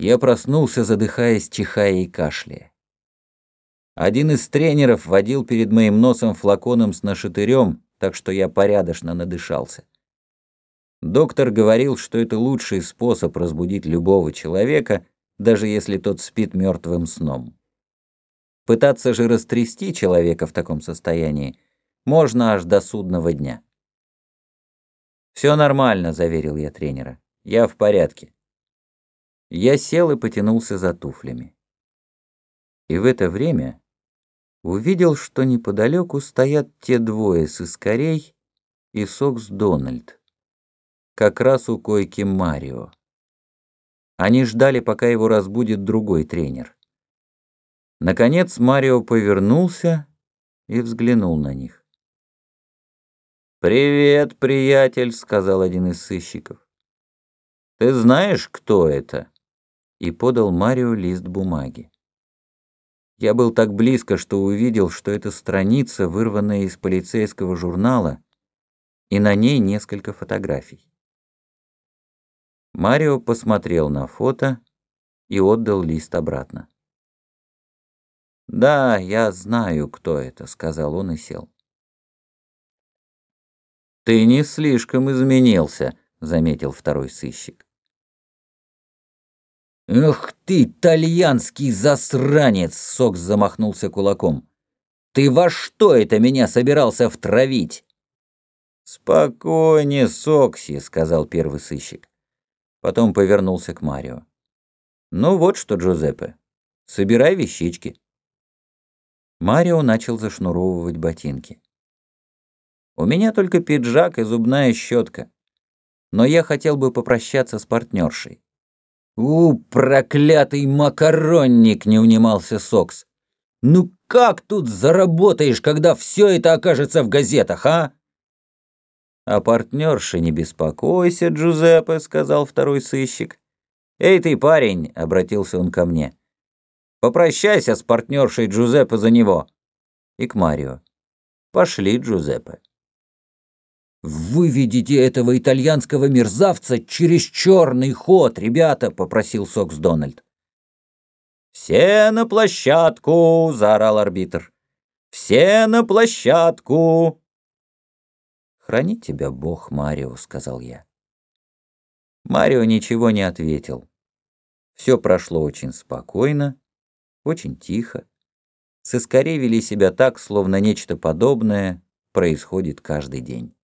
Я проснулся, задыхаясь, чихая и кашляя. Один из тренеров водил перед моим носом флаконом с нашатырем, так что я порядочно надышался. Доктор говорил, что это лучший способ разбудить любого человека, даже если тот спит мертвым сном. Пытаться же растрясти человека в таком состоянии можно аж до судного дня. «Все нормально», — заверил я тренера. «Я в порядке». Я сел и потянулся за туфлями. И в это время увидел, что неподалеку стоят те двое с искорей и Сокс Дональд, как раз у койки Марио. Они ждали, пока его разбудит другой тренер. Наконец Марио повернулся и взглянул на них. «Привет, приятель», — сказал один из сыщиков. «Ты знаешь, кто это?» И подал Марио лист бумаги. Я был так близко, что увидел, что это страница, вырванная из полицейского журнала, и на ней несколько фотографий. Марио посмотрел на фото и отдал лист обратно. «Да, я знаю, кто это», — сказал он и сел. «Ты не слишком изменился», — заметил второй сыщик. «Эх ты, итальянский засранец!» — Сокс замахнулся кулаком. «Ты во что это меня собирался втравить?» «Спокойнее, Сокси», — сказал первый сыщик. Потом повернулся к Марио. «Ну вот что, Джузеппе, собирай вещички». Марио начал зашнуровывать ботинки. У меня только пиджак и зубная щетка. Но я хотел бы попрощаться с партнершей. «У, проклятый макаронник!» — не унимался Сокс. «Ну как тут заработаешь, когда все это окажется в газетах, а?» «А партнерши не беспокойся, Джузеппе», — сказал второй сыщик. «Эй ты, парень!» — обратился он ко мне. «Попрощайся с партнершей Джузеппе за него». И к Марио. «Пошли, Джузеппе». «Выведите этого итальянского мерзавца через черный ход, ребята!» — попросил Сокс Дональд. «Все на площадку!» — заорал арбитр. «Все на площадку!» «Храни тебя Бог, Марио», — сказал я. Марио ничего не ответил. Все прошло очень спокойно, очень тихо. Сыскари вели себя так, словно нечто подобное происходит каждый день.